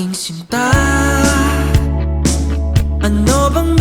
aking sinta Ano bang